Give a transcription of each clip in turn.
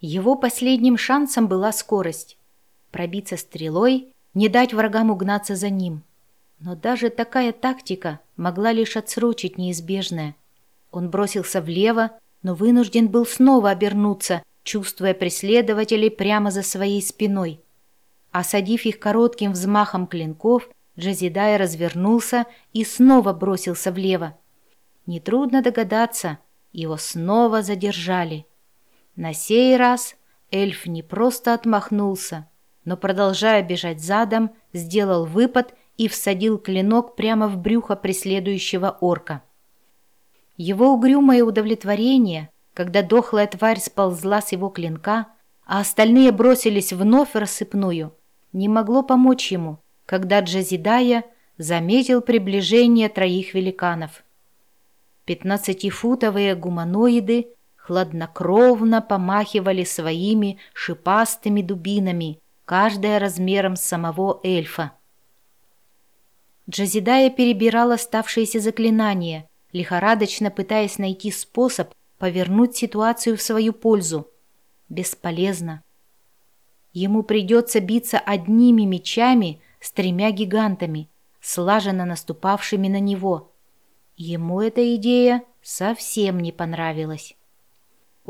Его последним шансом была скорость. Пробиться стрелой, не дать врагам угнаться за ним. Но даже такая тактика могла лишь отсрочить неизбежное. Он бросился влево, но вынужден был снова обернуться, чувствуя преследователей прямо за своей спиной. Осадив их коротким взмахом клинков, Джазидай развернулся и снова бросился влево. Нетрудно догадаться, его снова задержали. На сей раз эльф не просто отмахнулся, но, продолжая бежать задом, сделал выпад и всадил клинок прямо в брюхо преследующего орка. Его угрюмое удовлетворение, когда дохлая тварь сползла с его клинка, а остальные бросились вновь рассыпную, не могло помочь ему, когда Джазидая заметил приближение троих великанов. Пятнадцатифутовые гуманоиды хладнокровно помахивали своими шипастыми дубинами, каждая размером самого эльфа. Джазидая перебирал оставшиеся заклинания, лихорадочно пытаясь найти способ повернуть ситуацию в свою пользу. Бесполезно. Ему придется биться одними мечами с тремя гигантами, слаженно наступавшими на него. Ему эта идея совсем не понравилась.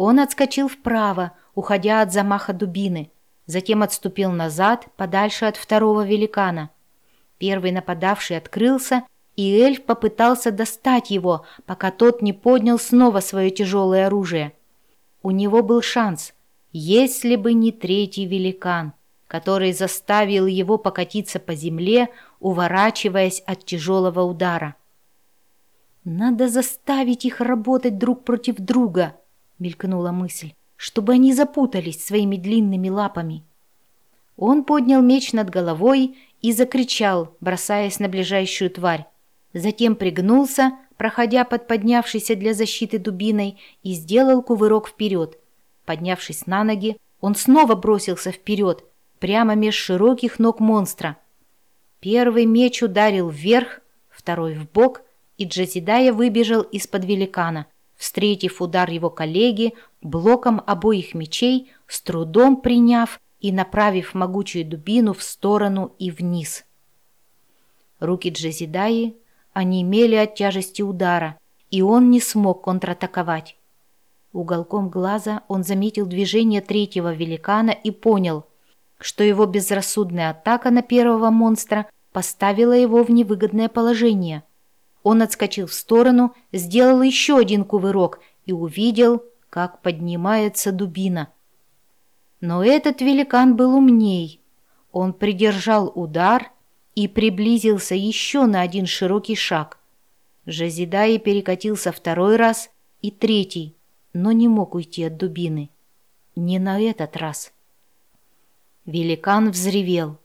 Он отскочил вправо, уходя от замаха дубины, затем отступил назад, подальше от второго великана. Первый нападавший открылся и эльф попытался достать его, пока тот не поднял снова свое тяжелое оружие. У него был шанс, если бы не третий великан, который заставил его покатиться по земле, уворачиваясь от тяжелого удара. «Надо заставить их работать друг против друга», — мелькнула мысль, «чтобы они запутались своими длинными лапами». Он поднял меч над головой и закричал, бросаясь на ближайшую тварь. Затем пригнулся, проходя под поднявшейся для защиты дубиной, и сделал кувырок вперед. Поднявшись на ноги, он снова бросился вперед, прямо меж широких ног монстра. Первый меч ударил вверх, второй в бок, и Джазидая выбежал из-под великана, встретив удар его коллеги блоком обоих мечей, с трудом приняв и направив могучую дубину в сторону и вниз. Руки Джазидаи онемели от тяжести удара, и он не смог контратаковать. Уголком глаза он заметил движение третьего великана и понял, что его безрассудная атака на первого монстра поставила его в невыгодное положение. Он отскочил в сторону, сделал еще один кувырок и увидел, как поднимается дубина. Но этот великан был умней. Он придержал удар и приблизился еще на один широкий шаг. Жазидаи перекатился второй раз и третий, но не мог уйти от дубины. Не на этот раз. Великан взревел.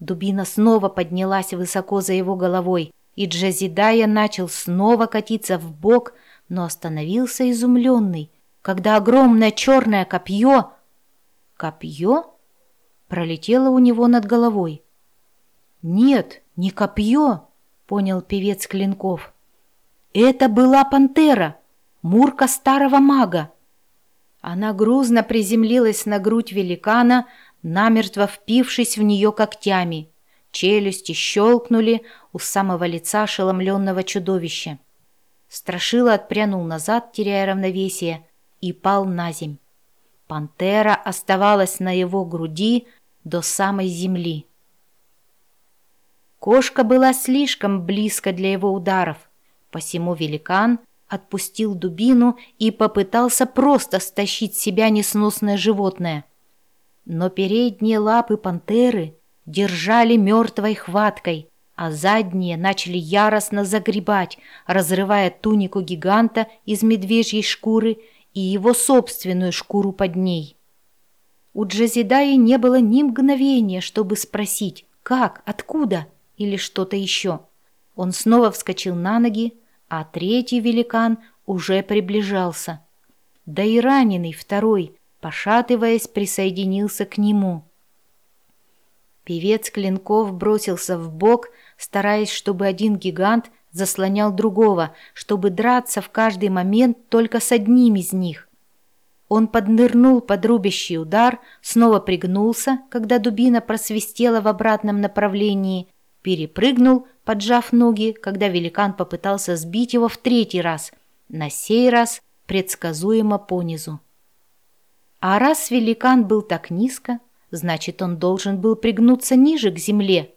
Дубина снова поднялась высоко за его головой, и Джазидая начал снова катиться в бок, но остановился изумленный, когда огромное черное копье... Копье? Пролетело у него над головой. «Нет, не копье», — понял певец Клинков. «Это была пантера, мурка старого мага». Она грузно приземлилась на грудь великана, намертво впившись в нее когтями. Челюсти щелкнули у самого лица ошеломленного чудовища. Страшила отпрянул назад, теряя равновесие, и пал на земь. Пантера оставалась на его груди до самой земли. Кошка была слишком близко для его ударов, посему великан отпустил дубину и попытался просто стащить с себя несносное животное. Но передние лапы пантеры держали мертвой хваткой, а задние начали яростно загребать, разрывая тунику гиганта из медвежьей шкуры и его собственную шкуру под ней. У Джазидаи не было ни мгновения, чтобы спросить «как?», «откуда?» или что-то еще. Он снова вскочил на ноги, а третий великан уже приближался. Да и раненый второй, пошатываясь, присоединился к нему. Певец Клинков бросился в бок, стараясь, чтобы один гигант заслонял другого, чтобы драться в каждый момент только с одним из них. Он поднырнул под рубящий удар, снова пригнулся, когда дубина просвистела в обратном направлении, перепрыгнул, поджав ноги, когда великан попытался сбить его в третий раз, на сей раз предсказуемо понизу. А раз великан был так низко, значит, он должен был пригнуться ниже к земле.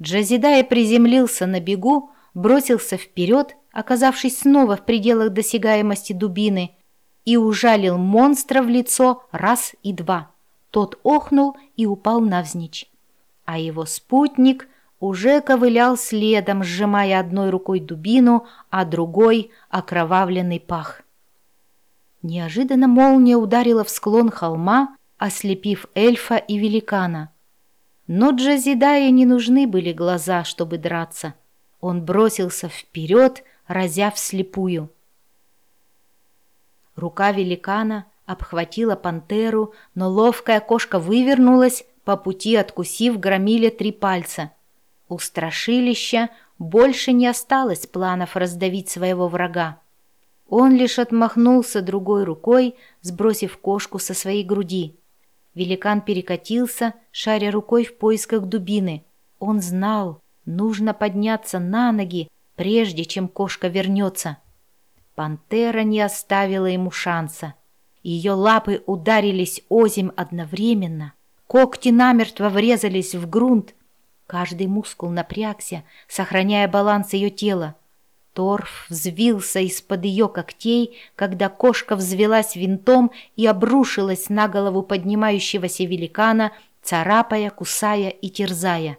Джазидая приземлился на бегу, бросился вперед, оказавшись снова в пределах досягаемости дубины, и ужалил монстра в лицо раз и два. Тот охнул и упал навзничь. А его спутник уже ковылял следом, сжимая одной рукой дубину, а другой — окровавленный пах. Неожиданно молния ударила в склон холма, ослепив эльфа и великана. Но Джазидая не нужны были глаза, чтобы драться. Он бросился вперед, разя вслепую. Рука великана обхватила пантеру, но ловкая кошка вывернулась, по пути откусив громиле три пальца. У страшилища больше не осталось планов раздавить своего врага. Он лишь отмахнулся другой рукой, сбросив кошку со своей груди. Великан перекатился, шаря рукой в поисках дубины. Он знал, нужно подняться на ноги, прежде чем кошка вернется. Пантера не оставила ему шанса. Ее лапы ударились озимь одновременно. Когти намертво врезались в грунт. Каждый мускул напрягся, сохраняя баланс ее тела. Торф взвился из-под ее когтей, когда кошка взвелась винтом и обрушилась на голову поднимающегося великана, царапая, кусая и терзая.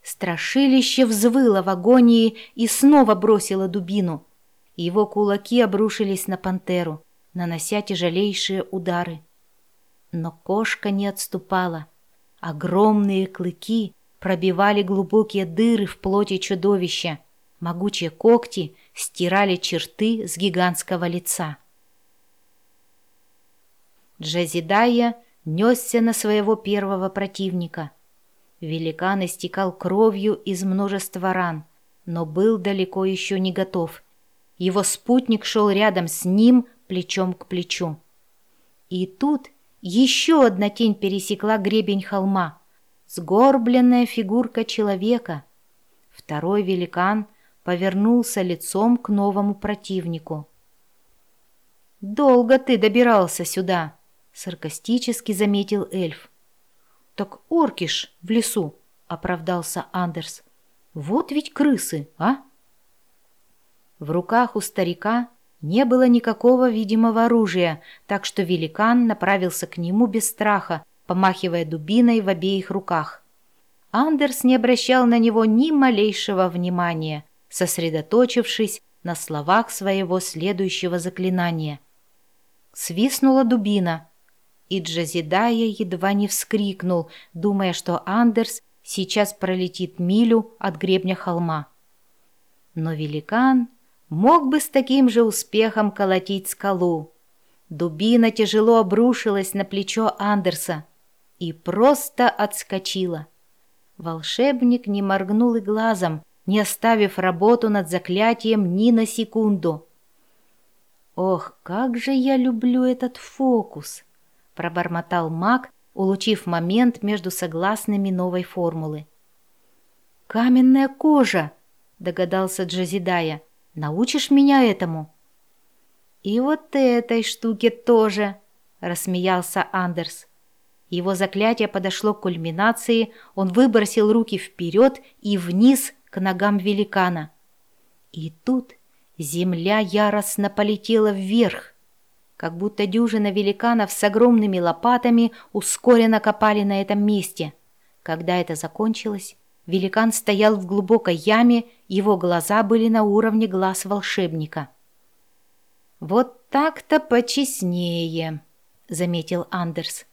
Страшилище взвыло в агонии и снова бросило дубину. Его кулаки обрушились на пантеру, нанося тяжелейшие удары. Но кошка не отступала. Огромные клыки пробивали глубокие дыры в плоти чудовища, Могучие когти стирали черты с гигантского лица. Джазидая несся на своего первого противника. Великан истекал кровью из множества ран, но был далеко еще не готов. Его спутник шел рядом с ним, плечом к плечу. И тут еще одна тень пересекла гребень холма. Сгорбленная фигурка человека. Второй великан повернулся лицом к новому противнику. «Долго ты добирался сюда», — саркастически заметил эльф. «Так оркиш в лесу», — оправдался Андерс. «Вот ведь крысы, а?» В руках у старика не было никакого видимого оружия, так что великан направился к нему без страха, помахивая дубиной в обеих руках. Андерс не обращал на него ни малейшего внимания, сосредоточившись на словах своего следующего заклинания. Свистнула дубина, и Джазидая едва не вскрикнул, думая, что Андерс сейчас пролетит милю от гребня холма. Но великан мог бы с таким же успехом колотить скалу. Дубина тяжело обрушилась на плечо Андерса и просто отскочила. Волшебник не моргнул и глазом, не оставив работу над заклятием ни на секунду. «Ох, как же я люблю этот фокус!» — пробормотал маг, улучив момент между согласными новой формулы. «Каменная кожа!» — догадался Джазидая. «Научишь меня этому?» «И вот этой штуке тоже!» — рассмеялся Андерс. Его заклятие подошло к кульминации, он выбросил руки вперед и вниз к ногам великана. И тут земля яростно полетела вверх, как будто дюжина великанов с огромными лопатами ускоренно копали на этом месте. Когда это закончилось, великан стоял в глубокой яме, его глаза были на уровне глаз волшебника. «Вот так-то почестнее», — заметил Андерс.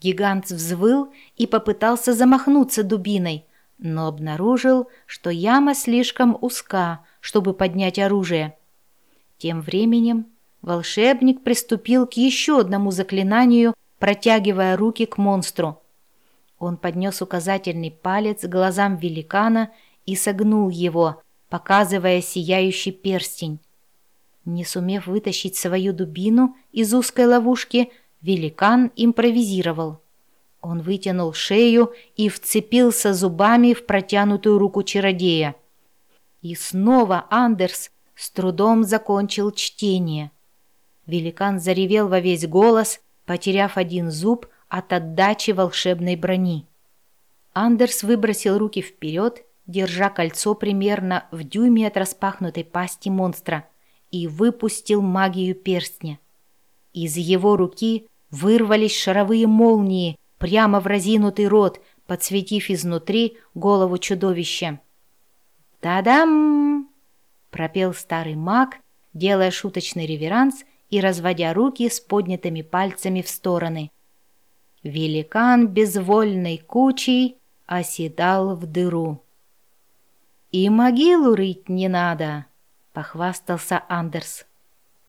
Гигант взвыл и попытался замахнуться дубиной, но обнаружил, что яма слишком узка, чтобы поднять оружие. Тем временем волшебник приступил к еще одному заклинанию, протягивая руки к монстру. Он поднес указательный палец глазам великана и согнул его, показывая сияющий перстень. Не сумев вытащить свою дубину из узкой ловушки, великан импровизировал. Он вытянул шею и вцепился зубами в протянутую руку чародея. И снова Андерс с трудом закончил чтение. Великан заревел во весь голос, потеряв один зуб от отдачи волшебной брони. Андерс выбросил руки вперед, держа кольцо примерно в дюйме от распахнутой пасти монстра, и выпустил магию перстня. Из его руки вырвались шаровые молнии прямо в разинутый рот, подсветив изнутри голову чудовища. «Та-дам!» — пропел старый маг, делая шуточный реверанс и разводя руки с поднятыми пальцами в стороны. Великан безвольной кучей оседал в дыру. «И могилу рыть не надо», — похвастался Андерс.